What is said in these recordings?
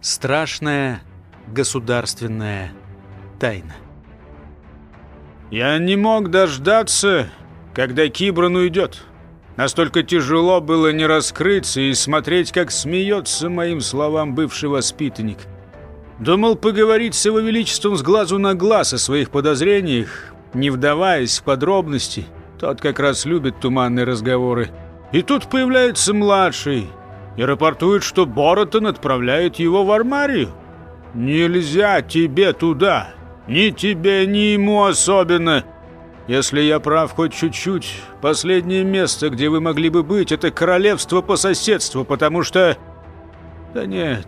Страшная государственная тайна. Я не мог дождаться, когда Кибран уйдет. Настолько тяжело было не раскрыться и смотреть, как смеется моим словам бывший воспитанник. Думал поговорить с его величеством с глазу на глаз о своих подозрениях, не вдаваясь в подробности. Тот как раз любит туманные разговоры. И тут появляется младший и рапортует, что Боротон отправляет его в армарию. «Нельзя тебе туда! Ни тебе, ни ему особенно!» Если я прав хоть чуть-чуть, последнее место, где вы могли бы быть, это королевство по соседству, потому что... Да нет,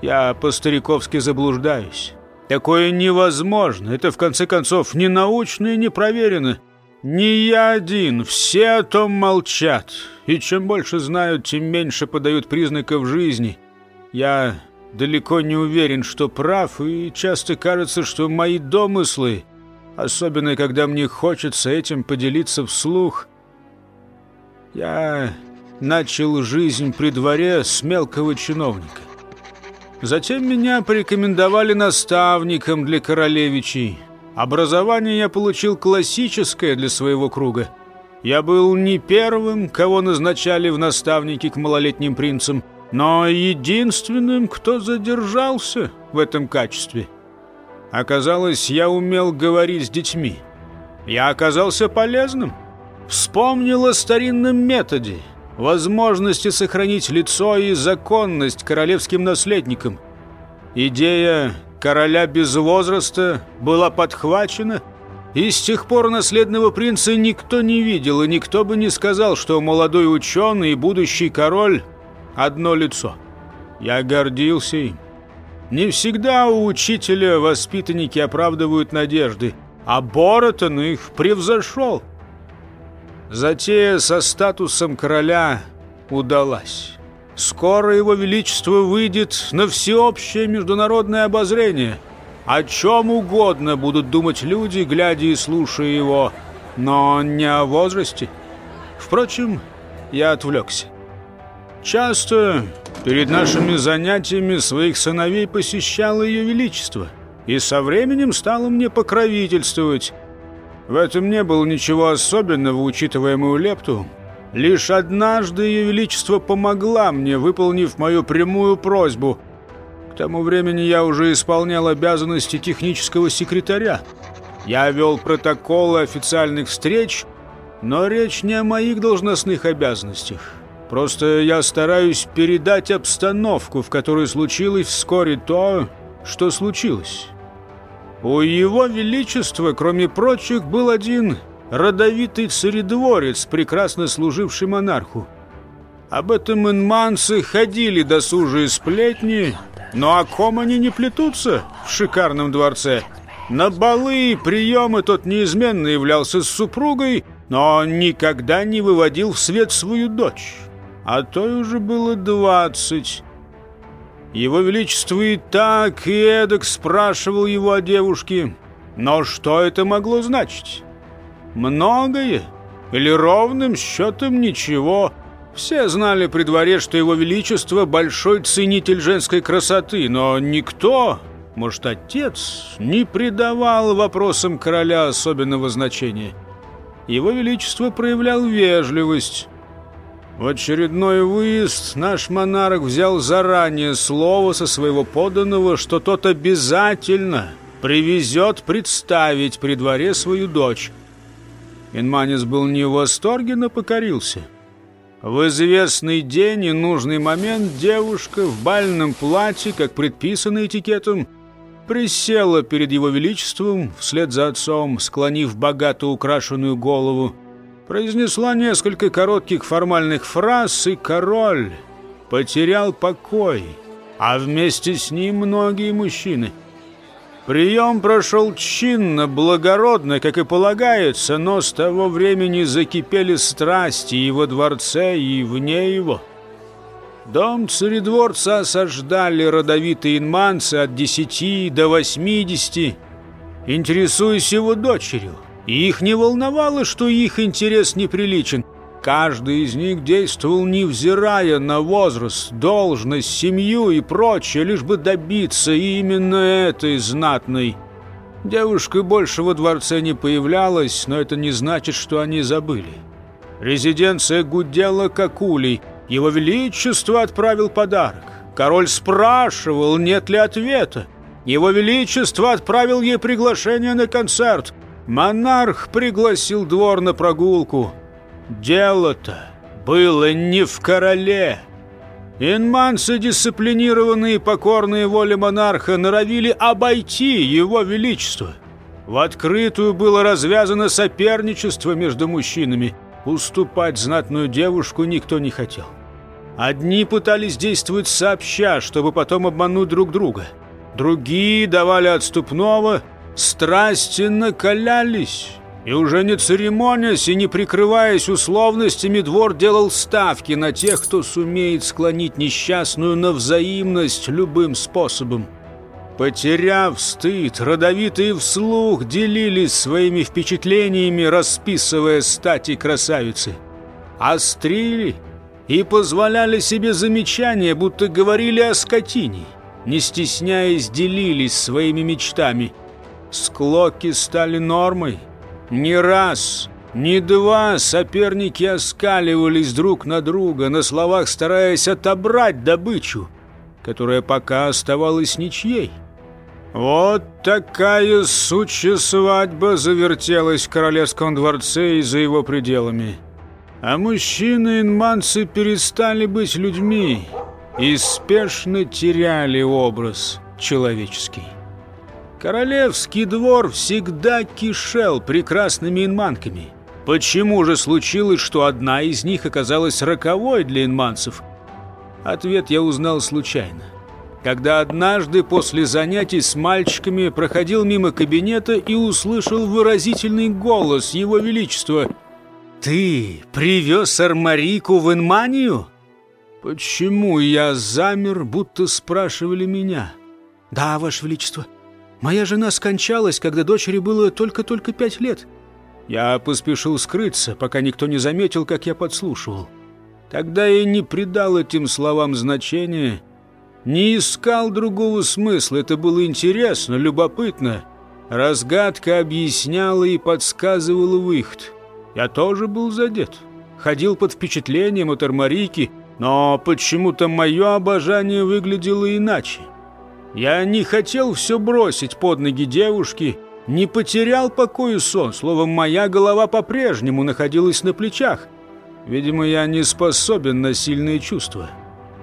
я по-стариковски заблуждаюсь. Такое невозможно. Это, в конце концов, не научно и не проверено. Не я один, все о том молчат. И чем больше знают, тем меньше подают признаков жизни. Я далеко не уверен, что прав, и часто кажется, что мои домыслы особенно когда мне хочется этим поделиться вслух. Я начал жизнь при дворе с мелкого чиновника. Затем меня порекомендовали наставником для королевичей. Образование я получил классическое для своего круга. Я был не первым, кого назначали в наставники к малолетним принцам, но единственным, кто задержался в этом качестве. Оказалось, я умел говорить с детьми. Я оказался полезным. Вспомнил о старинном методе, возможности сохранить лицо и законность королевским наследникам. Идея короля без возраста была подхвачена, и с тех пор наследного принца никто не видел, и никто бы не сказал, что молодой ученый и будущий король – одно лицо. Я гордился им. Не всегда у учителя воспитанники оправдывают надежды, а Боротон их превзошел. Затея со статусом короля удалась. Скоро его величество выйдет на всеобщее международное обозрение. О чем угодно будут думать люди, глядя и слушая его, но не о возрасте. Впрочем, я отвлекся. Часто перед нашими занятиями своих сыновей посещало ее величество, и со временем стало мне покровительствовать. В этом не было ничего особенного, учитывая мою лепту. Лишь однажды ее величество помогла мне, выполнив мою прямую просьбу. К тому времени я уже исполнял обязанности технического секретаря. Я вел протоколы официальных встреч, но речь не о моих должностных обязанностях. Просто я стараюсь передать обстановку, в которой случилось вскоре то, что случилось. У его величества, кроме прочих, был один родовитый царедворец, прекрасно служивший монарху. Об этом инманцы ходили досужие сплетни, но о ком они не плетутся в шикарном дворце? На балы и приемы тот неизменно являлся с супругой, но никогда не выводил в свет свою дочь а той уже было двадцать. Его Величество и так, и эдак спрашивал его о девушке. Но что это могло значить? Многое? Или ровным счетом ничего? Все знали при дворе, что его Величество большой ценитель женской красоты, но никто, может, отец, не придавал вопросам короля особенного значения. Его Величество проявлял вежливость, в очередной выезд наш монарх взял заранее слово со своего поданного, что тот обязательно привезет представить при дворе свою дочь. Инманис был не в восторге, но покорился. В известный день и нужный момент девушка в бальном платье, как предписано этикетом, присела перед его величеством вслед за отцом, склонив богато украшенную голову, произнесла несколько коротких формальных фраз, и король потерял покой, а вместе с ним многие мужчины. Прием прошел чинно, благородно, как и полагается, но с того времени закипели страсти и во дворце, и вне его. Дом царедворца осаждали родовитые инманцы от десяти до восьмидесяти, интересуясь его дочерью. И их не волновало, что их интерес неприличен. Каждый из них действовал, невзирая на возраст, должность, семью и прочее, лишь бы добиться именно этой знатной. Девушка больше во дворце не появлялась, но это не значит, что они забыли. Резиденция гудела как улей. Его Величество отправил подарок. Король спрашивал, нет ли ответа. Его Величество отправил ей приглашение на концерт. Монарх пригласил двор на прогулку. Дело-то было не в короле. Инманцы, дисциплинированные и покорные воле монарха, норовили обойти его величество. В открытую было развязано соперничество между мужчинами. Уступать знатную девушку никто не хотел. Одни пытались действовать сообща, чтобы потом обмануть друг друга. Другие давали отступного, страсти накалялись. И уже не церемонясь и не прикрываясь условностями, двор делал ставки на тех, кто сумеет склонить несчастную на взаимность любым способом. Потеряв стыд, родовитые вслух делились своими впечатлениями, расписывая стати красавицы. Острили и позволяли себе замечания, будто говорили о скотине. Не стесняясь, делились своими мечтами. Склоки стали нормой – не раз, не два соперники оскаливались друг на друга, на словах стараясь отобрать добычу, которая пока оставалась ничьей. Вот такая сучья свадьба завертелась в королевском дворце и за его пределами. А мужчины-инманцы перестали быть людьми и спешно теряли образ человеческий. Королевский двор всегда кишел прекрасными инманками. Почему же случилось, что одна из них оказалась роковой для инманцев? Ответ я узнал случайно. Когда однажды после занятий с мальчиками проходил мимо кабинета и услышал выразительный голос Его Величества. «Ты привез Армарику в Инманию?» Почему я замер, будто спрашивали меня? «Да, Ваше Величество, Моя жена скончалась, когда дочери было только-только пять лет. Я поспешил скрыться, пока никто не заметил, как я подслушивал. Тогда я не придал этим словам значения, не искал другого смысла. Это было интересно, любопытно. Разгадка объясняла и подсказывала выход. Я тоже был задет. Ходил под впечатлением от Армарики, но почему-то мое обожание выглядело иначе. Я не хотел все бросить под ноги девушки, не потерял покой и сон, словом, моя голова по-прежнему находилась на плечах. Видимо, я не способен на сильные чувства.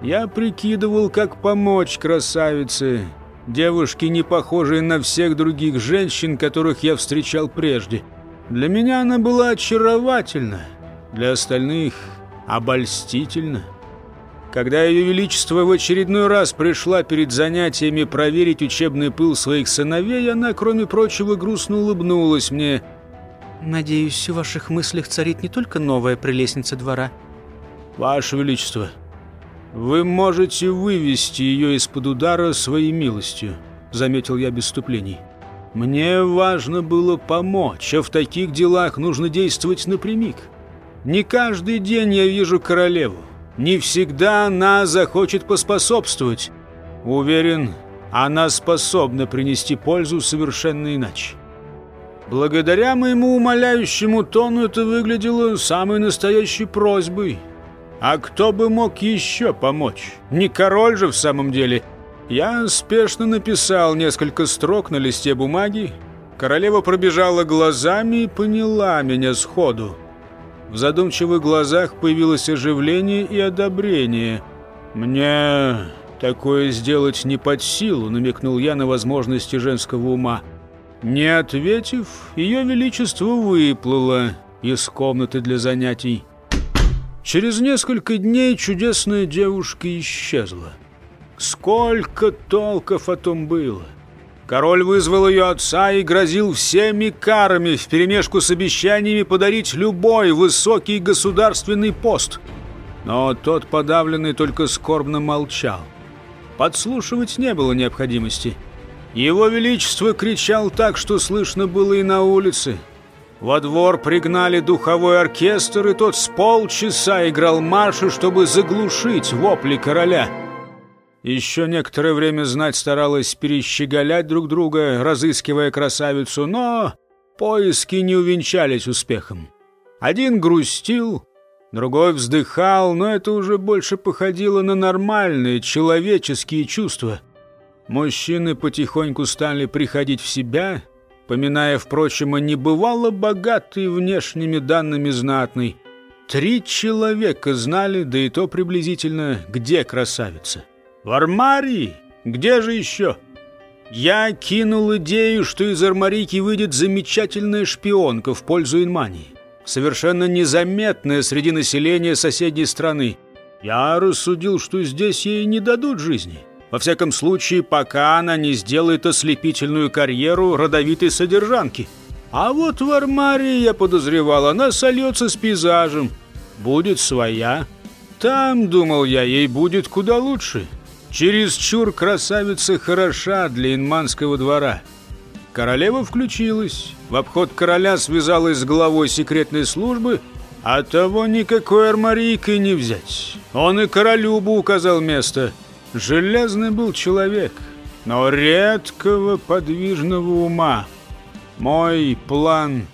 Я прикидывал, как помочь красавице, девушке, не похожей на всех других женщин, которых я встречал прежде. Для меня она была очаровательна, для остальных обольстительна. Когда Ее Величество в очередной раз пришла перед занятиями проверить учебный пыл своих сыновей, она, кроме прочего, грустно улыбнулась мне. «Надеюсь, в ваших мыслях царит не только новая прелестница двора». «Ваше Величество, вы можете вывести ее из-под удара своей милостью», — заметил я без вступлений. «Мне важно было помочь, а в таких делах нужно действовать напрямик. Не каждый день я вижу королеву, не всегда она захочет поспособствовать. Уверен, она способна принести пользу совершенно иначе. Благодаря моему умоляющему тону это выглядело самой настоящей просьбой. А кто бы мог еще помочь? Не король же в самом деле. Я спешно написал несколько строк на листе бумаги. Королева пробежала глазами и поняла меня сходу. В задумчивых глазах появилось оживление и одобрение. «Мне такое сделать не под силу», — намекнул я на возможности женского ума. Не ответив, ее величество выплыло из комнаты для занятий. Через несколько дней чудесная девушка исчезла. Сколько толков о том было! Король вызвал ее отца и грозил всеми карами вперемешку с обещаниями подарить любой высокий государственный пост. Но тот подавленный только скорбно молчал. Подслушивать не было необходимости. Его Величество кричал так, что слышно было и на улице. Во двор пригнали духовой оркестр, и тот с полчаса играл марши, чтобы заглушить вопли короля. Еще некоторое время знать старалась перещеголять друг друга, разыскивая красавицу, но поиски не увенчались успехом. Один грустил, другой вздыхал, но это уже больше походило на нормальные человеческие чувства. Мужчины потихоньку стали приходить в себя — поминая, впрочем, и небывало богатый внешними данными знатный. Три человека знали, да и то приблизительно, где красавица. В Армарии? Где же еще? Я кинул идею, что из Армарики выйдет замечательная шпионка в пользу Инмании, совершенно незаметная среди населения соседней страны. Я рассудил, что здесь ей не дадут жизни. Во всяком случае, пока она не сделает ослепительную карьеру родовитой содержанки. А вот в Армарии, я подозревал, она сольется с пейзажем. Будет своя. Там, думал я, ей будет куда лучше. Чересчур красавица хороша для инманского двора. Королева включилась. В обход короля связалась с главой секретной службы, а того никакой армарийкой не взять. Он и королю бы указал место – Железный был человек, но редкого подвижного ума. Мой план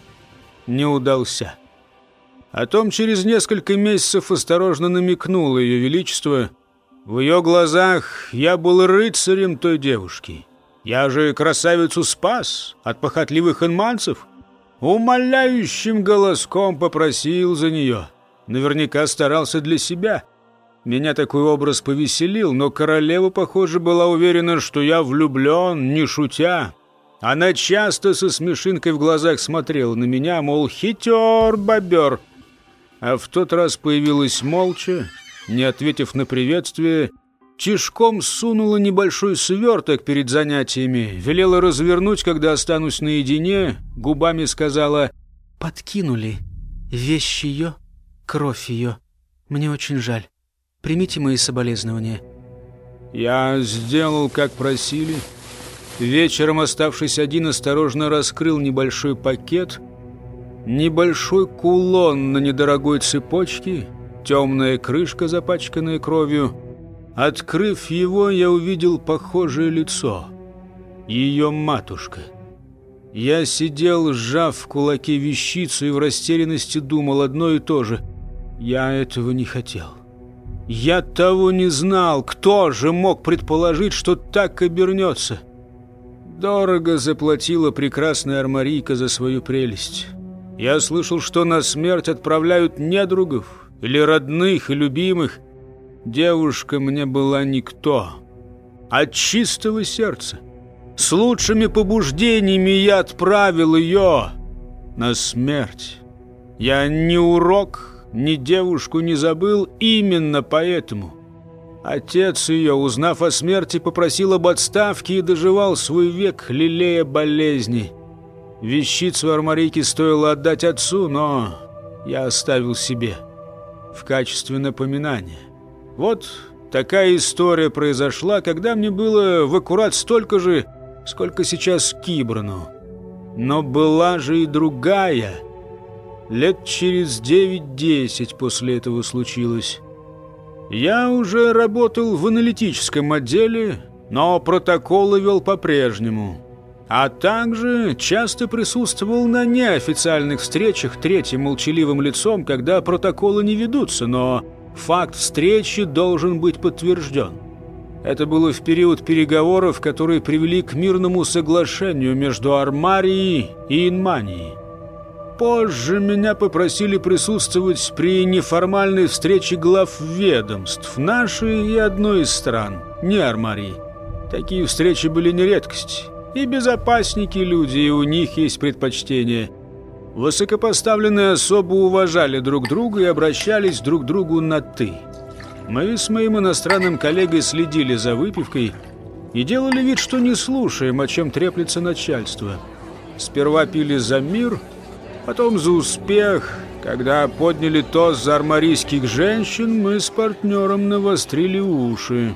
не удался. О том через несколько месяцев осторожно намекнуло ее величество. В ее глазах я был рыцарем той девушки. Я же красавицу спас от похотливых инманцев. Умоляющим голоском попросил за нее. Наверняка старался для себя — меня такой образ повеселил, но королева, похоже, была уверена, что я влюблен, не шутя. Она часто со смешинкой в глазах смотрела на меня, мол, хитер, бобер. А в тот раз появилась молча, не ответив на приветствие, тишком сунула небольшой сверток перед занятиями, велела развернуть, когда останусь наедине, губами сказала «Подкинули. Вещь ее, кровь ее. Мне очень жаль. Примите мои соболезнования». «Я сделал, как просили». Вечером, оставшись один, осторожно раскрыл небольшой пакет. Небольшой кулон на недорогой цепочке, темная крышка, запачканная кровью. Открыв его, я увидел похожее лицо. Ее матушка. Я сидел, сжав в кулаке вещицу и в растерянности думал одно и то же. Я этого не хотел. Я того не знал. Кто же мог предположить, что так обернется? Дорого заплатила прекрасная армарийка за свою прелесть. Я слышал, что на смерть отправляют недругов, или родных, и любимых. Девушка мне была никто. От чистого сердца. С лучшими побуждениями я отправил ее на смерть. Я не урок, ни девушку не забыл именно поэтому. Отец ее, узнав о смерти, попросил об отставке и доживал свой век, лелея болезни. Вещицу армарийки стоило отдать отцу, но я оставил себе в качестве напоминания. Вот такая история произошла, когда мне было в аккурат столько же, сколько сейчас Кибрану. Но была же и другая – Лет через девять-десять после этого случилось. Я уже работал в аналитическом отделе, но протоколы вел по-прежнему. А также часто присутствовал на неофициальных встречах третьим молчаливым лицом, когда протоколы не ведутся, но факт встречи должен быть подтвержден. Это было в период переговоров, которые привели к мирному соглашению между Армарией и Инманией. Позже меня попросили присутствовать при неформальной встрече глав ведомств нашей и одной из стран, не Армарии. Такие встречи были не редкость. И безопасники люди, и у них есть предпочтения. Высокопоставленные особо уважали друг друга и обращались друг к другу на «ты». Мы с моим иностранным коллегой следили за выпивкой и делали вид, что не слушаем, о чем треплется начальство. Сперва пили за мир – Потом за успех, когда подняли тост за армарийских женщин, мы с партнером навострили уши.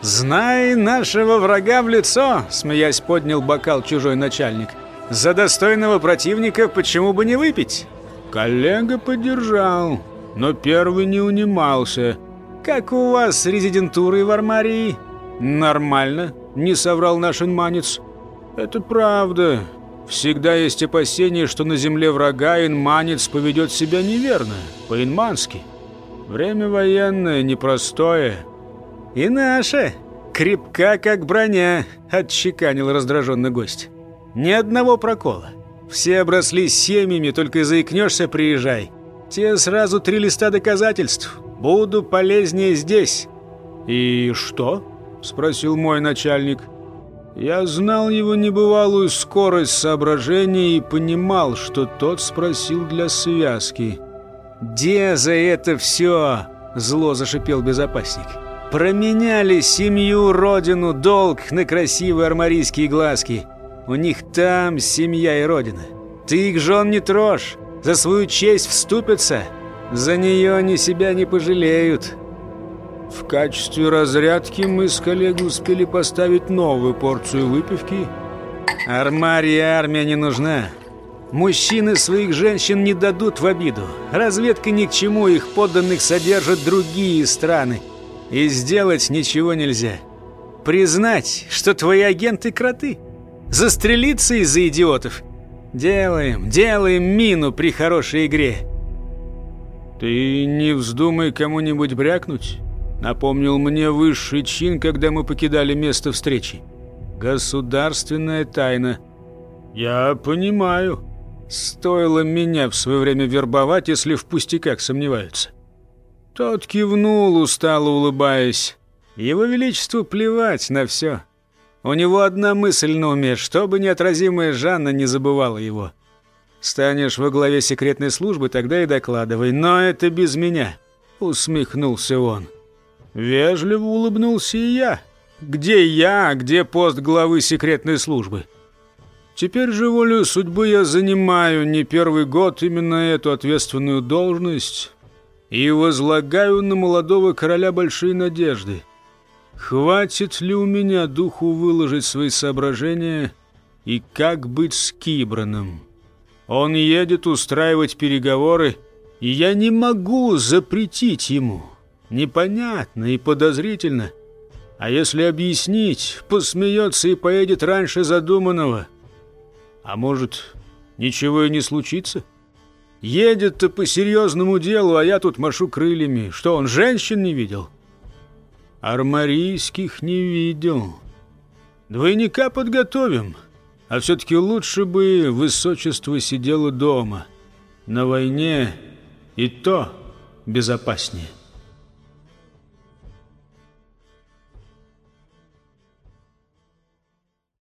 «Знай нашего врага в лицо!» — смеясь поднял бокал чужой начальник. За достойного противника почему бы не выпить? Коллега поддержал, но первый не унимался. Как у вас с резидентурой в Армарии? Нормально, не соврал наш инманец. Это правда. Всегда есть опасение, что на земле врага инманец поведет себя неверно, по-инмански. Время военное, непростое. И наше, крепка как броня, отчеканил раздраженный гость. Ни одного прокола. Все обросли семьями, только заикнешься, приезжай. Те сразу три листа доказательств. Буду полезнее здесь. И что? Спросил мой начальник. Я знал его небывалую скорость соображения и понимал, что тот спросил для связки. «Где за это все?» – зло зашипел безопасник. «Променяли семью, родину, долг на красивые армарийские глазки. У них там семья и родина. Ты их жен не трожь, за свою честь вступятся. За нее они себя не пожалеют». В качестве разрядки мы с коллегой успели поставить новую порцию выпивки. Армария армия не нужна. Мужчины своих женщин не дадут в обиду. Разведка ни к чему, их подданных содержат другие страны. И сделать ничего нельзя. Признать, что твои агенты кроты. Застрелиться из-за идиотов. Делаем, делаем мину при хорошей игре. Ты не вздумай кому-нибудь брякнуть. Напомнил мне высший чин, когда мы покидали место встречи. Государственная тайна. Я понимаю. Стоило меня в свое время вербовать, если в пустяках сомневаются. Тот кивнул, устало улыбаясь. Его Величеству плевать на все. У него одна мысль на уме, чтобы неотразимая Жанна не забывала его. Станешь во главе секретной службы, тогда и докладывай. Но это без меня, усмехнулся он. Вежливо улыбнулся и я. Где я, где пост главы секретной службы? Теперь же волю судьбы я занимаю не первый год именно эту ответственную должность и возлагаю на молодого короля большие надежды. Хватит ли у меня духу выложить свои соображения и как быть с Кибраном? Он едет устраивать переговоры, и я не могу запретить ему». Непонятно и подозрительно. А если объяснить, посмеется и поедет раньше задуманного. А может, ничего и не случится? Едет-то по серьезному делу, а я тут машу крыльями. Что, он женщин не видел? Армарийских не видел. Двойника подготовим. А все-таки лучше бы высочество сидело дома. На войне и то безопаснее.